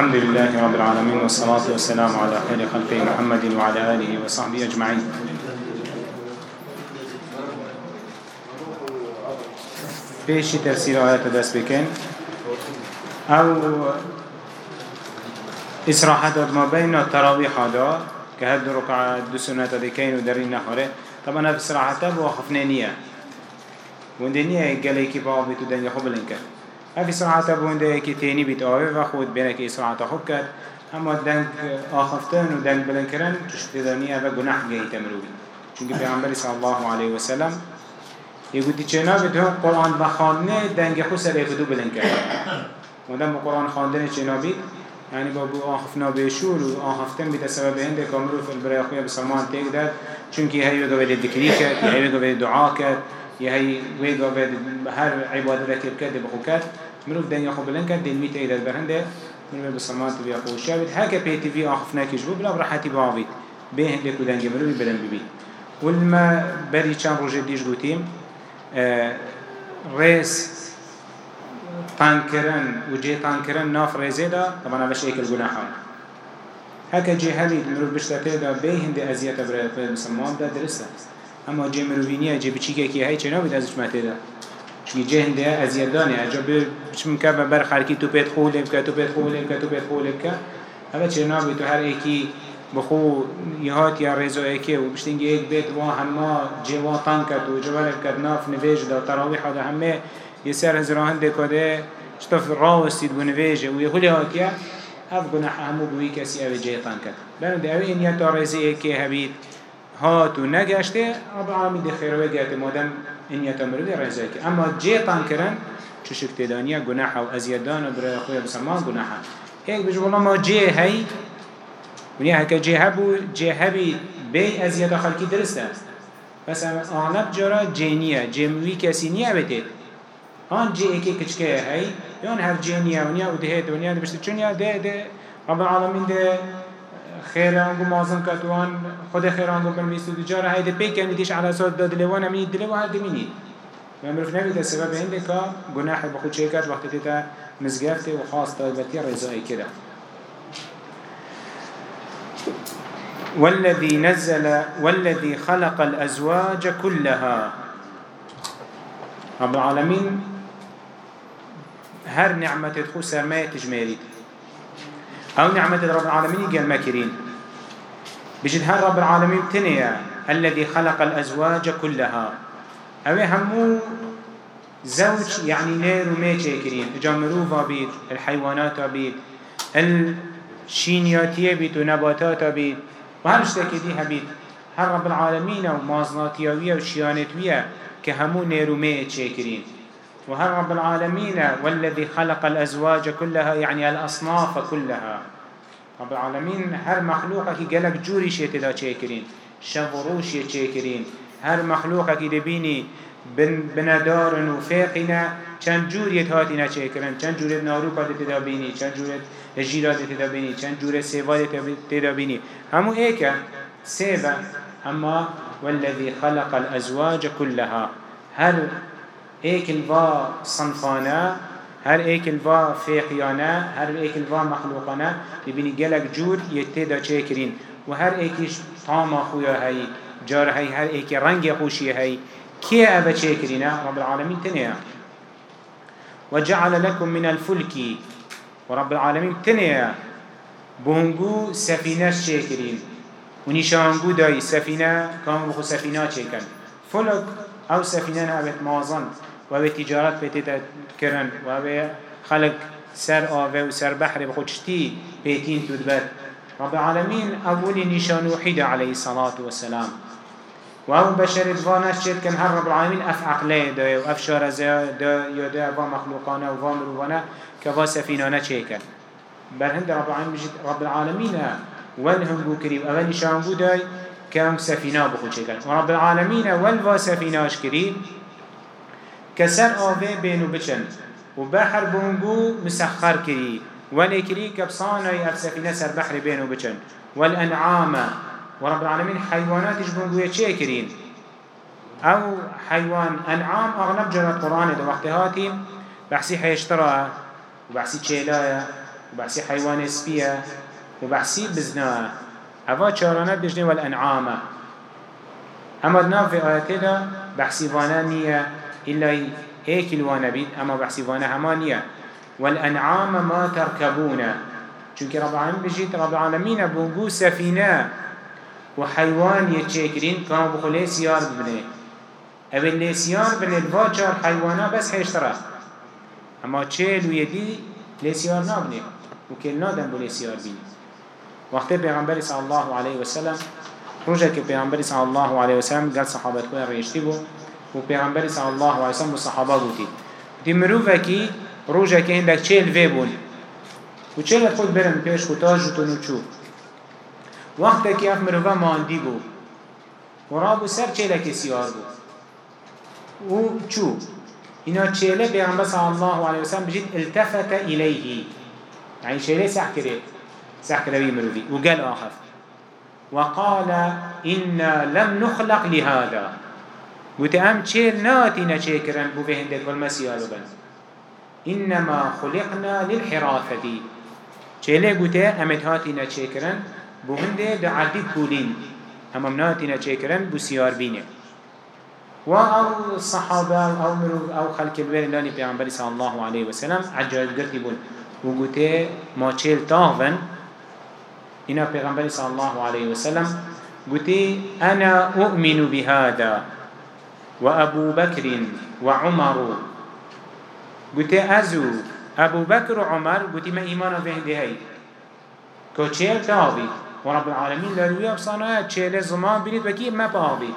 الحمد لله رب العالمين والصلاة والسلام على خير خلقه محمد وعلى آله وصحبه أجمعين. بيشي تفسير آيات دست بكين. أو إسراحة ما بين التراويح هذا كهد ركعة دو سنة دكين ودرين نحوره طبعا في إسراحة وخفنا نية وندنية قال لك بابي تدنيا خبل إنكار هفي سرعة بونده كي تيني بيت آوه و خود بينه كي سرعة خوب کرد اما دنگ آخفتن و دنگ بلن کرن تشتداني اوه گناح گهی تمروبي چونکه پیغمبر صلی الله علیه وسلم يقول دي چنا بده قرآن بخانه دنگ خو سر اكدو بلن کرد مدام قرآن خاندن چنا بید يعني بابو آخفنا بيشول و آخفتن بيت سبب هنده كامرو في البرايا خويا بسلمان تيك داد چونكي هاي وقا ذكري كد هاي وقا بده دعا كد يهي ويجا بد هر عبادة ذكر كده بخوكات مروف دنيا خو بلن كد دين ميت إيدا برهنده مروف بسمات بيا خو شابت هكا بيتي في آخفنا كيجبو بلا براحتي بعضي به لكو دنيا مروف بلن ببي والما بري چند روجه ديش قوتيم آه ريس تانكرن وجي تانكرن ناف ريزي دا طبعا باش ايك الجناحة هكا جي هلي مروف بشتاته دا بيهن دي ازيات برای مسلمان دا درسته. اما جه مروینیه جه بچیکه که هی چه نبود ازش مته چی جه هنده از یادانه اجا بچم که بر خالکی تو پیت خوله بکه تو پیت خوله بکه تو پیت خوله بکه هوا چه نبود تو هر ایکی بخو یهات یا رزو ایکی و بشتینگی ایک بیت و همه جه وطن کد و جوال کد ناف نویج دا تراویح دا همه. یه سر هزران ده کده شتف راوستید و نویجه و یه خلی هاتیه اف گناح همو بوی کسی أو جه تان کد لأنه ده اوی این یا تا رزی ایکی هبید هاتو نگشته رب العالمین دی خیروه گرده مادم این یتامرو دی رزاکی اما جیطان کرن چشک تدانیه گناح و ازیدان و برای خوی بسرمان گناح. هیک بجو والله ما جی هی ونیا هکا جی هبو جی هبی بی ازیاد خلکی درسته بس اغلب جرا جینیه جموی کسی نیه بتید آن جی اکی کچکه هی یان هر جینیه ونیا و دهید ونیا ده بشت چونیا ده ده رب العالمین ده خيرانگو مازن كتوان خود خيرانگو بالميستو دجارة هيدا بيكن يديش على صوت داد لوانا مني دلوا هاد مني ومروف نبي ده سبب عندك جناح بخود شيكات وقت تتا مزجرتي وخاص طيبتي رزائي كده والذي نزل والذي خلق الأزواج كلها رب العالمين هر نعمة تدخل سرماية تجميري أو نعمة رب العالمين قال ماكرين. بجد هر رب العالمين تنيا الذي خلق الأزواج كلها؟ أو همو زوج يعني نير وميشي كرين جامروفا بيت الحيوانات بيت الشينياتية بيت ونباتات بيت وهر اشتاكي دي هبيت هر رب العالمين ومازناتيوية وشيانتوية كهمو نير وميشي كرين وهل رب العالمين والذي خلق الأزواج كلها يعني الأصناف كلها. رب العالمين هر مخلوقك قالك جوري شيء شاكرين شفروش شاكرين هر مخلوقك دبيني بن بندار وفاقنا چند جوريت هاتنا شاكرين چند جوريت ناروكا تدابيني چند جوريت جيرات تدابيني چند جوريت سيوات تدابيني همو ايكا سيبا اما والذي خلق الأزواج كلها هل ایک الوا صنفانه هر ایک الوا فیقیانه هر ایک الوا مخلوقانه ببینی گلک جور یته دا و هر ایکش طعم خویا هی جار هی هر ایک رنگ خوشی هی کی اوه چه رب العالمین تنیا. وجعل لكم من الفلك ورب العالمين تنيا بونغو سفينة شاكرين ونشانغو داي سفينة كان بخو سفينة شاكن فلك أو سفينة ابت مازن. و تجارت بتیت کرن و خلق سر آوه و سر بحر بخوشتی بيتين تدبت رب العالمين أول نشان وحيد عليه الصلاة والسلام. وهو بشر فانش شد كان هر رب العالمين أف عقلي دا و أف شارزة دا يا دا و مخلوقانا و مروفانا كفا سفينانا چيكن بل هند رب العالمين بجد رب العالمين والهم بو كريم أول نشان بو داي كام سفينة بخو چيكن ورب العالمين والفا سفيناش كريم كسر آوه بينو بچن. و بحر بونگو مسخر كري ونكري كبصاني اف سفينة سر بحر بينو بچن. والأنعام ورب العالمين حيوانات بونگو يچه كرين أو حيوان أنعام أغلب جرى القرآن ده وقت هاتي بحسي حيشترى وبحسي چيلايا وبحسي حيوان سبيا وبحسي بزنا. هوا چارانه بجنه والأنعام اما ناف في آياته دا بحسي وأنا نية إلا هيك الوانا بيت أما بحسي وأنا همانية. والأنعام ما تركبون چونك رب العالمين بجيت رب العالمين بونجو سفينة وحيوان يتشكرين كان بخلي سيار ببنه أو اللي سيار بن الفاجر حيوانا بس حيشترى أما چهل ويدي لسيار نابنه وكل نادم بو لسيار بينه وقت پیغمبر صلی الله علیه و سلم روزه که پیغمبر صلی الله علیه و سلم قال ریشتی بو و پیغمبر صلی الله علیه و سلم صحابه گوتی دی مروفه کی روزه که هندک چهل وی بون و چهل خود برن پیش خودتاج و تنو چو. وقت که اف مروفه ماندی بو. و رابو سر چهل کسیار بو. و چو. اینا چهله پیغمبر صلی الله علیه و سلم بجید التفت الیه يعني شيء ليس احكي سحك نبي مروفي وقال آخر. وقال إنا لم نخلق لهذا. قلت أم چير ناتنا چيكرن بو في هندك والمسيح بن إنما خلقنا للحراثة چيلي قلت أمت هاتنا چيكرن بو هندك دعالتي كولين أمام ناتنا چيكرن بو سيار بينه و آو صحابه آو مروف آو خلق الوير لاني پیغمبر صلى الله عليه وسلم عجائب قرتي بون. و قلت ما چيل تاهن هنا پیغمبر صلى الله عليه وسلم قلت أنا أؤمن بهذا. وأبو بكر وعمر. قلت أزو أبو بكر وعمر قلت ما إيمانا في هندي هاي كو تشيل تابي ورب العالمين لرويا بصانا تشيل زمان بنيت بكي ما بابي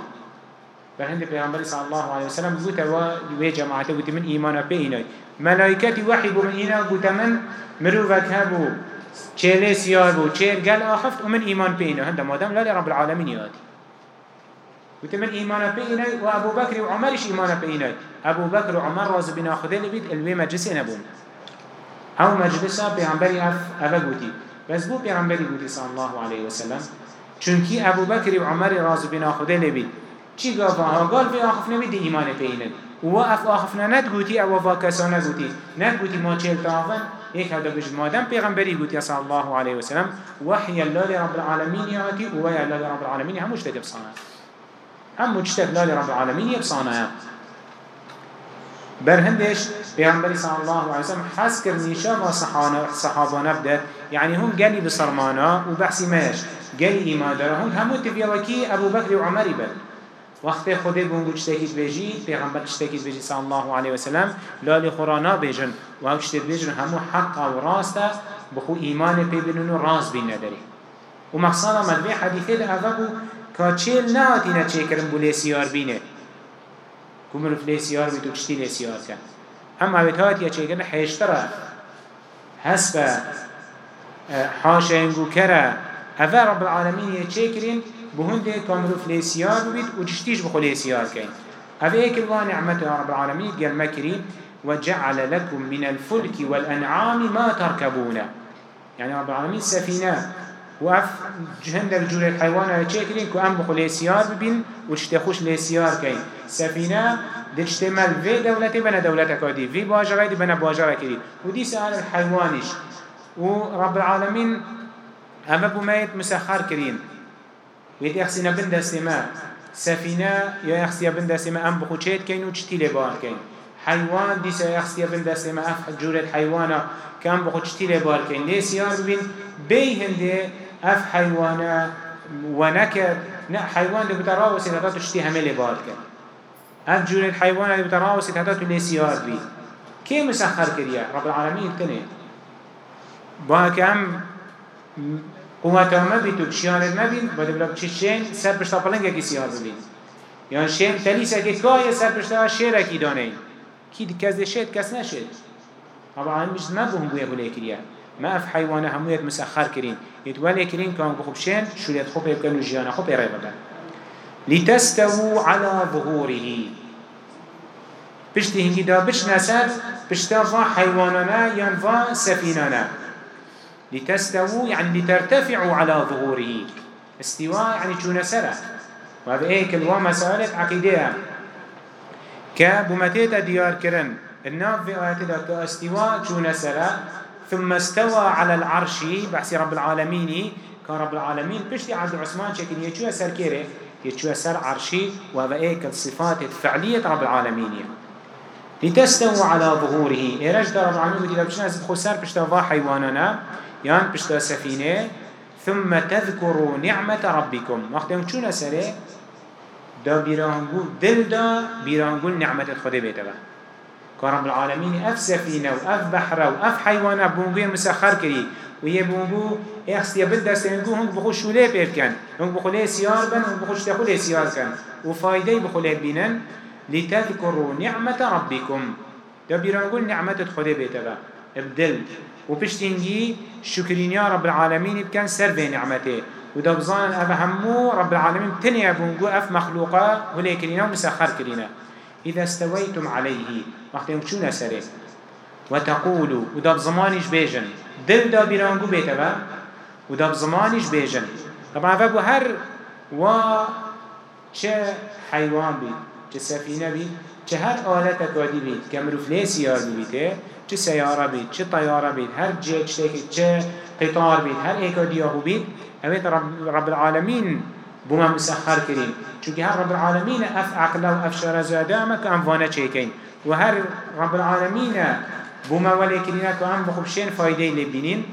فهند پیغمبر صلى الله عليه وسلم قلت وي جماعته قلت من إيمانا بيناي ملائكتي وحي بمئينا قلت من مروفك هبو چهل سيار بو چهل قال آخفت ومن إيمان بينا هنده مادام لا رب العالمين ياتي قلت من إيمان بينا وأبو بكر وعمرش إيمان بينا أبو بكر وعمر راز بنا خذي لبيت إلوي مجلسي نبون أو مجلسا بيعنبري أف أفا قوتي بس بو بيعنبري قوتي صلى الله عليه وسلم. چونكي أبو بكر وعمر راز بنا خذي لبيت چی گفت قال في آخف نبيد إيمان بينا وأف آخفنا ند قوتي أو وفا كسانا قوتي ند قوتي ما چهل تافن هيك هذا بجد مادام پیغمبری گوت صلى الله عليه وسلم. وحي الله لرب العالمين ياتي ويا الله لرب العالمين هم مشتك بصانا هم مشتك الله لرب العالمين يبصانا برهندش پیغمبری صلى الله عليه وسلم حس كرنيشا صحابه بدأ يعني هم قالي بصرمانا وبحثي ماش قالي إيمان دارهم هم تبيوكي أبو بكر وعمر بل وقت خود بونگو چتکیت بیجی پیغمبر چتکیت بیجی صلی الله علیه و سلم لالی خورانا بیجن و أو چتکیت بیجن همو حق و راسته بخو ایمان پی و راز بین نداری. و مقصد مدوی حدیثه ده اوه بو که چیل نهاتی نه چه کرن بو لیسیار بینه کمرو لیسیار بی تو چتی لیسیار کن اما اوه کرن حیشتره حسب حاشا انگو کره اوه رب چه کرن بهنده كامرو فليسيار ببيت وجشتيش بخو ليسيار كين هذا هيك الله نعمته رب العالمين قال مكري وجعل لكم من الفلك والأنعام ما تركبون يعني رب العالمين سفينة وأف جهند الجور الحيوان تشكرين كو أم بخو ليسيار ببين وجتخوش ليسيار كين سفينة دجتمل في دولتي بنا دولتك ودي في باجرة دي بنا باجرة كدي ودي سأل الحيوانش ورب العالمين أما بميت مسخر كرين ويت يخسينا بن دستما سفينة يا يخسيا بن دستما أم بخوشيت كين وشتي لبار كين حيوان دي سا يخسيا بن دستما أف جورة حيوانا كم بخوشتي لبار كين ليس يار بين أف حيوانا ونكر نا حيوان دي بتراوسي هتا تشتي همي لبار كين أف جورة حيوانا دي بتراوسي هتا تليس يار بي. كي مسخر كريا؟ رب العالمين كنه باك أم قوت ما بیتو شیانت نبین باید بلا چه شین سر پشتا پلنگ اکی سیار ببین. یعنی شین تلیس اکی کای سر پشتا شیر اکی دانه. کی کس شید کس نشید. طبعا مش ما بهم بويا بولا كريا ما أف حيوانه همويت مسخر كرين يتولي كرين كان بخوب شين شريت خوب يبقى جيانا خوب يريبا لتستووا على ظهوره. بشتي هنجي دا بش نسر بشتا فا حيواننا ينفا سفيننا لتستووا يعني لترتفعوا على ظهوره. استواء يعني شو نسرة. وهذا إيه الوا مسألة عقيدة كبمتيت ديار كرن الناف في آيات كاستواء شو نسرة. ثم استوى على العرش. بحسي رب العالمين. كرب العالمين بشتي عبد العثمان شكل يشوى سر كيري يشوى سر عرشي وهذا إيه؟ الصفات الفعلية رب العالمين. لتستوى على ظهوره. إيرج رب العالمين؟ إذا بشنا زد خسار بشتا حيواننا يان بشتا سفينة ثم تذكروا نعمة ربكم. وقت يوم شو دا بيرانقو دل دا بيرانقو نعمة الخده بيتبا كرب العالمين اف سفينة واف بحر واف حيوانا بونقو مسخر كري ويه بونقو اخستيا بالدستينقو هنگ بخو شوله بيف كان هنگ بخو سيار بن هنگ بخو شتخو سيار كان وفايده بخو ليه بينن لتذكروا نعمة ربكم دا بيرانقو نعمة الخده بيتبا ابدل. وبشتنجي شكرين يا رب العالمين بكان سر بين نعمته. وده بظان أفهمو رب العالمين تنيا بونجو أف مخلوقا وليكرينا ومسخر كرينا إذا استويتم عليه وقت يمشون سره وتقولوا وده بزمانش بيجن دل دا بيرانجو بيتبا وده بزمانش بيجن طبعا فابو هر و چه حيوان بيت چه سفينة بيت چه هر آلتك وادي بيت كمروف ليه سيار بيته چه سيارة بيت چه طيارة بيت هر جيت چه قطار بيت هر ايكا دياهو بيت اوید رب, رب العالمین بوما مسخر کرین. چونکه هر رب العالمین اف عقل و اف شرزاده اما که اموانه چیکین. و هر رب العالمین بوما ولی کرینه که هم بخوبشین فایده لبینین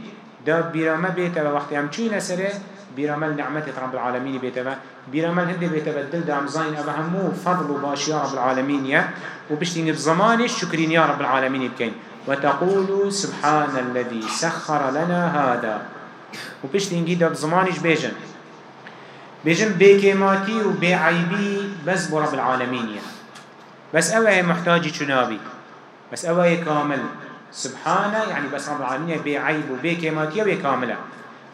دا بیرامه بیتا و وقتی هم چوی نسره بیرامه نعمت رب العالمین بیتا و بیرامه هنده بیتا و دل دا امزاین أو همو فضل و باشی رب العالمین یا. و بشتین بزمانش شکرین یا رب العالمین بکین. وتقولوا سبحان الذي سخر لنا هذا. و پشت اینگی داد بکیماتی و بعیبی بس بو رب العالمینیه بس اوه محتاجی چنابی. بس اوه كامل سبحانه يعني بس رب العالمين بعيب وبكماتية وكاملة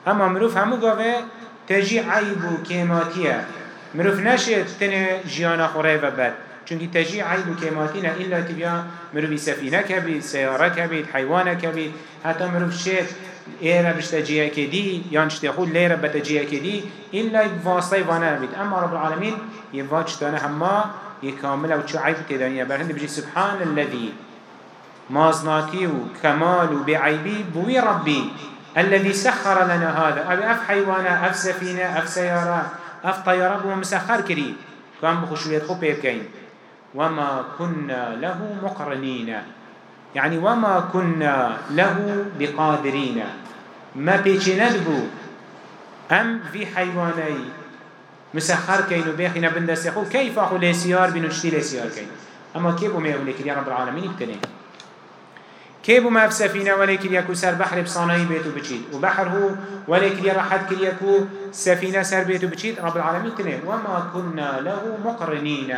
أما مروف همو قوة تجي عيب وكماتية مروف نشيت تنه جيانا خريفة بد. چونكي تجي عيب وكماتينا إلا تبيا مروف سفينة كبير سيارة كبير حيوانة كبير حتى مروف شيت ايرا بشتا جيه كدي يان شتا خود ليرا بتا جيه كدي إلا واسطي وأنا نبيت أما رب العالمين يفاج تانا هما يكامل وشو عيب تدانيا برهند بجي سبحان الذي مازناتي وكمال وبعيبي بوي ربي الذي سخر لنا هذا أبي أف حيوانا أف سفينة أف سيارة أف طيارة بو مسخر كري كان بخشوية خب يبكين وما كنا له مقرنين يعني وما كنا له بقادرين. ما بيچي ندبو. أم في حيواني مسخر كينو بيخينا بندس يقول كيف أخو لسيار بنو شتي لسيار كين أما كيف أمي أوليك يا رب العالمين ابتنين كيف ما في سفينة ولكن يكو سر بحر بصانعي بيتو بچيت وبحر هو ولكن كل يكو سفينة سر بيتو بچيت رب العالمين تنين وما كنا له مقرنين.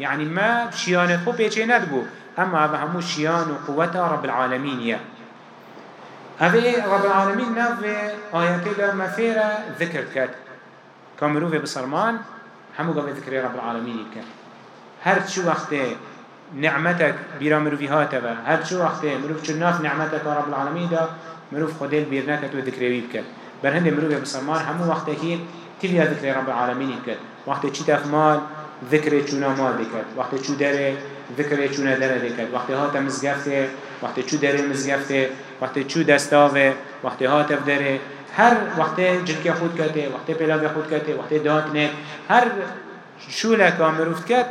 يعني ما بشيانة خو بيچي ندبو. هذا همو شيان وقوة رب العالمين يا. هذا رب العالمين ناف آيات له مفيرة ذكر كات كامرو في بصرمان همو قبل ذكر رب العالمين كات هر شو وقت نعمتك بيرا مروفي هاتبا هر شو وقت مروف شناف نعمتك رب العالمين دا مروف خديل بيرناكت وذكري بكات بل هند مروف بصرمان همو وقت هين تليا ذكر رب العالمين كات وقت چي تخمال ذكر چونا مال بكات وقت چو داره ذكر چونه داره دکد وقتی هات مزگفته وقتی چو داره مزگفته وقتی چو دستاوه وقتی هات داره هر وقتی جلک خود کته وقتی پلاو خود کته وقتی دات نه هر شوله که مروفت کت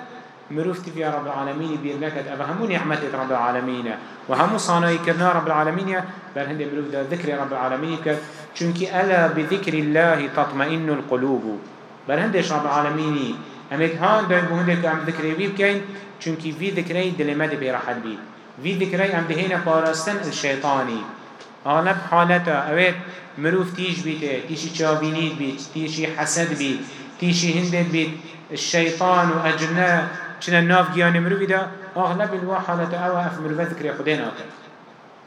مروفت في رب العالمين بير أبا همو نعمة رب العالمين وهمو صانعي كرنا رب العالمين بل هند مروف دا ذكر رب العالمين كت چونك ألا بذكر الله تطمئن القلوب. بل هندش رب العالمين أمك هان دا بهندك أم ذكر بيبكين چونکی وی ذکری دل مد براحت بید وی ذکری ام دهین پارستن الشیطانی اغلب حالتا اوید مروف تیش بیده تیشی چابینید بید تیشی حسد تیشی هندد بید الشیطان و اجنه چنه ناف گیان مروفی دا اغلب الوا حالتا أو اف مروف ذکری خودین آکر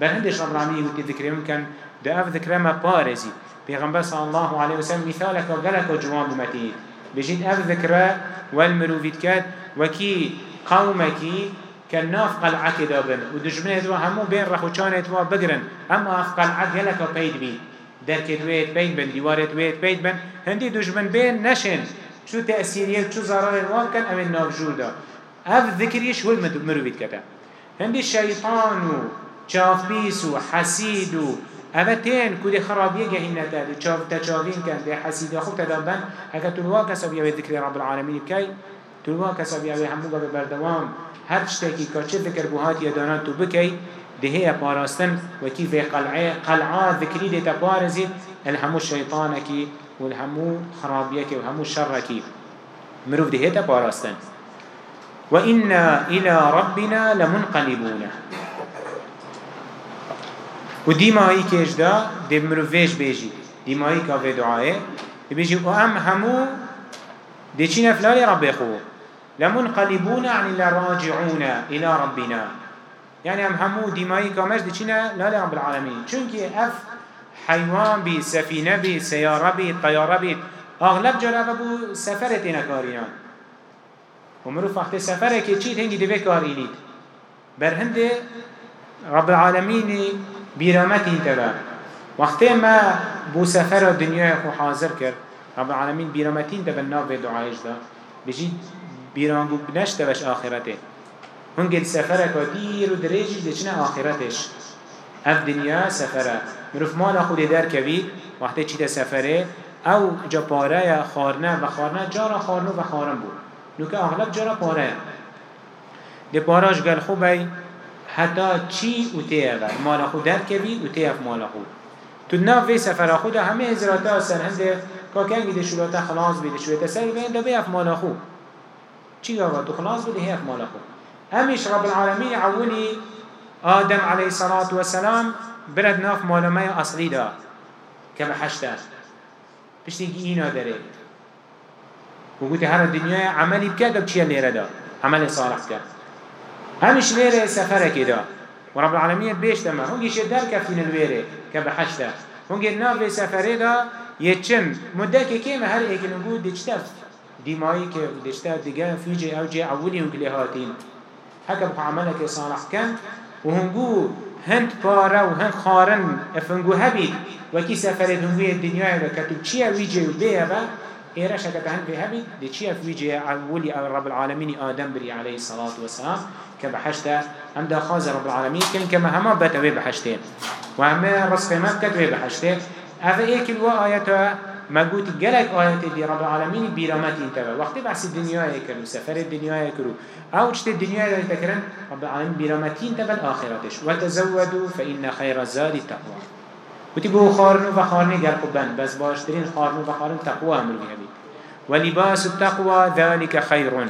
بل هندش رب العالمين يقول ذكري ممكن ده أف ذكرى ما بارزي بيغمبر صلى الله عليه وسلم مثالك وقالك وجوان بمتين بجد أف ذكرى والمروفيت كات وكي قومكي كناف قلعك دابن ودجمنة دوا همو بين رخوچانه دوا بگرن أما اف قلعك يلك بيد بي. دركت ويت بيد بن. ديوارت ويت بيد بن. هندي دجمن بين نشن. شو تأثيرية شو ضرر الوان كان امن نافجودا اف ذكريش هو المروفيت كتا هندي الشيطان چاف بیسو حسیدو اوه تین کود خرابیه گهین نتاد چاف تچاوین کن ده حسید خوب تدابن اگه تلوا کسا بیاوه ذکر رب العالمین بکی تلوا کسا بیاوه همو به بردوام هر چتکی که چه ذکر بوهات یادانات تو بکی دهه پاراستن و کیف قلعه قلعه ذکری ده تپارزید الهمو شیطانکی والهمو خرابيك وهمو شركي مروف هيتا باراستن وإنا إلى ربنا لمنقلبون وديما هي كيش دا دي مروفيش بيجي ديما هي كافي دعائه بيجي وأم همو دي چين فلالي ربي خو لمنقلبون عن الله راجعون إلى ربنا. يعني أم همو ديما هي كامش دي چين لالي رب العالمين چونك أف حيوان بي سفينة بي سيارة بي طيارة بي أغلب جرى بو سفرة تنكاريان ومروف وقت سفره كي چيت هنگي دوه كار إليد برهند رب العالمين بيرامت انتبه وقت ما بو سفر الدنيا خو حاضر كر رب العالمين بيرامت انتبه ناف دعايش دا بجي بيرانگو بنشت بش آخرته. هنگي السفره كدير و دريجي دچنا آخرتش. اف دنيا سفره. مروف مالا خود در كوي وقت چيت سفره او جا پاره خارنه و خارنه جارا خارنو و خارن بود. نوکه اغلب جارا پاره. ده پاراش گل خوبه. حتی چی أو تیه مالا خود در کبی أو تیه مالا خود. تو ناف سفر خود همه ازراتا سر هنده کاکنگی ده شروعتا خلاص بیده شروعتا سر بین بیف مالا خود. چی گاوا؟ تو خلاص بده هیف مالا خود. همیش رب العالمین عولی آدم علیه الصلاة والسلام برد ناف مالمه اصلی دا که بحشته پشتی اینا داره. وقلت هر الدنيا عملي بكذا بشيء ليرة دا؟ عمل صالح كذا همش ليرة سفرة كده ورب العالمين بيش تما هون يشي در كفين الويرة كبحشته هون ناف سفرة دا يتشم مدة كيما هر ايك نقول ديشتف ديماي كه ديشتف ديجا فيجي أو جي اولي هنقلي هاتين هكا بقى عملك صالح كان وهنقول هند بارا وهند خارن افنقو هبيد وكي سفرة هنقول الدنيا وكتب چيا ويجي وبيها إيرش هكا هن في هبي دي چيا في ويجي أولي رب العالمين آدم بري عليه الصلاة والسلام كبحشتا دا خاز رب العالمين كان كما هما بتوي بحشتين. وهما رصف مكة وي بحشتين. هذا إيك الوا آياتا ما قلت جلك آيات دي رب العالمين بيرامات انتبه. وقت بحث الدنيا يكرو سفر الدنيا يكرو أو جت الدنيا يكرن رب العالمين بيرامات انتبه الآخرتش. وتزودوا فإن خير الزاد التقوى. وتي بو خارنو و خارني قال قبان بس باشترين خارنو و خارن تقوى أمر بي ولباس التقوى ذلك خير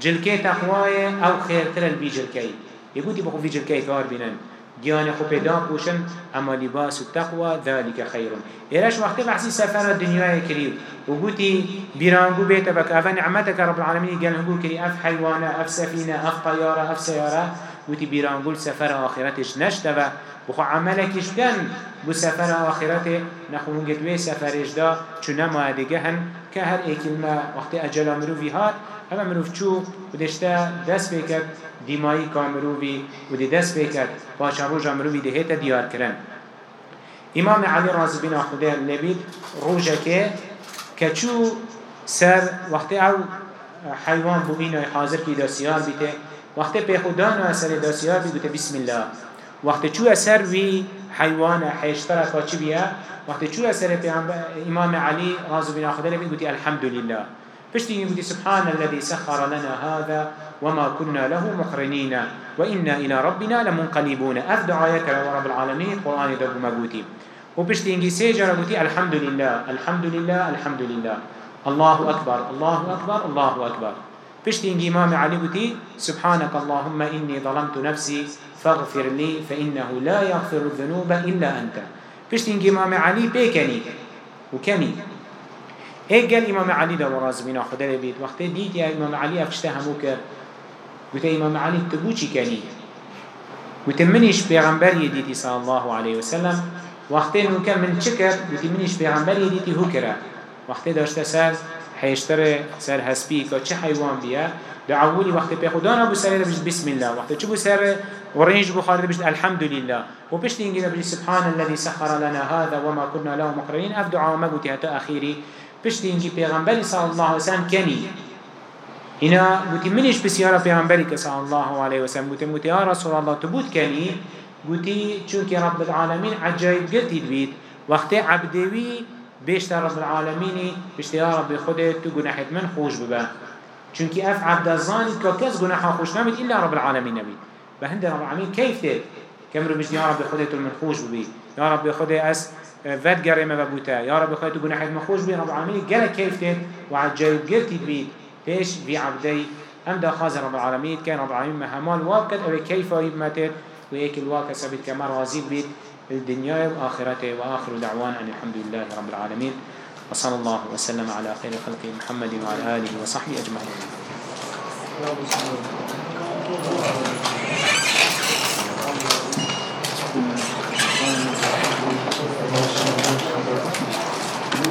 جلكي تقوى أو خير ترى البي جلكي يقول بخو في جلكي كار بينن ديانه خو پیدا پوشن اما لباس التقوى ذلك خير إيراش وقت بحسي سفر الدنيا كريو وقوتي بيرانقو بيتا بك أفا نعمتك رب العالمين قال هنقول كري أف حيوانة أف سفينة أف طيارة أف سيارة وتي بيرانقو سفر آخرتش نشتبه بخو عملكش كان بو سفر آخرته نخو هنگت وی سفرش دا. چونه ما دیگه هن که هر ایکلمه وقت اجلا مروفی هات اما مروف چو؟ و دشته دست بکد دیمایی که مروفی و دی دست بکد باشا روژا مروفی دهیت دیار کرن. امام علی رازی بنا خوده لبید روژه که کچو سر وقت أو حیوان بو اینو حاضر کی داسیار بیته وقت پیخودان و سر داسیار بیده بسم الله. وقت چو سر وی حيوان حيشترى كاتش بيها وقت شو أسر إمام علي رازو بن أخذ لبين قلت الحمد لله فشتي قلت سبحان الذي سخر لنا هذا وما كنا له مقرنين وإنا إلى ربنا لمنقلبون. أفدع آيك رب العالمين قرآن دب مقوتي وبشتي إنجي سيجر الحمد لله الحمد لله الحمد لله الله أكبر الله أكبر الله أكبر بشتي إنجي إمام علي قلت سبحانك اللهم إني ظلمت نفسي فاغفر لي فإنه لا يغفر الذنوب إلا أنت. بشتين إمام علي بيكني وكني إيه قال إمام علي ده بنا خدا بيت وقت ديت يا إمام علي أفشتها موكر قلت إمام علي تبوشي كني قلت منيش بيغمبر يديتي صلى الله عليه وسلم. وقت نوكا من شكر قلت منيش بيغمبر يديتي هكرا وقت داشت سر حيشتر سر هسبي كا حيوان بيا دعولي وقت بيخدانا بو سر بسم الله وقت چه بو سر ورينج بخاري بجد الحمد لله وبشت إنجينا بجد سبحان الذي سخر لنا هذا وما كنا له مقرنين أفدع ما قلت حتى أخيري بشت إنجي بيغنبري صلى الله عليه وسلم كني هنا قلت منش بسيارة بيغنبري صلى الله عليه وسلم قلت قلت يا رسول الله تبوت كني قوتي چونك رب العالمين عجائب قلتي بيت وقت عبدوي بيشتر رب العالمين بيشتر رب خودت تو قناحت من خوش ببا چونك اف عبد الزاني كاكس قناحا خوش نبيت إلا رب العالمين نبيت بهند رب العالمين كيف تيت كمرو بيشتر يا رب خودت من خوش ببي يا رب خودت أس فد جريمة ببوتا يا رب خودت قناحت من خوش بي رب العالمين قال كيف تيت وعجائب قلتي بيت بيش في عبدي أم دا خازن رب العالمين كان رب العالمين مهمان وابكت أو كيف يبمتت ويك سبت كما رازي بيت الدنيا وآخرته وآخر دعوان أن الحمد لله رب العالمين. وصلى الله وسلم على خير خلق محمد وعلى آله وصحبه أجمعين.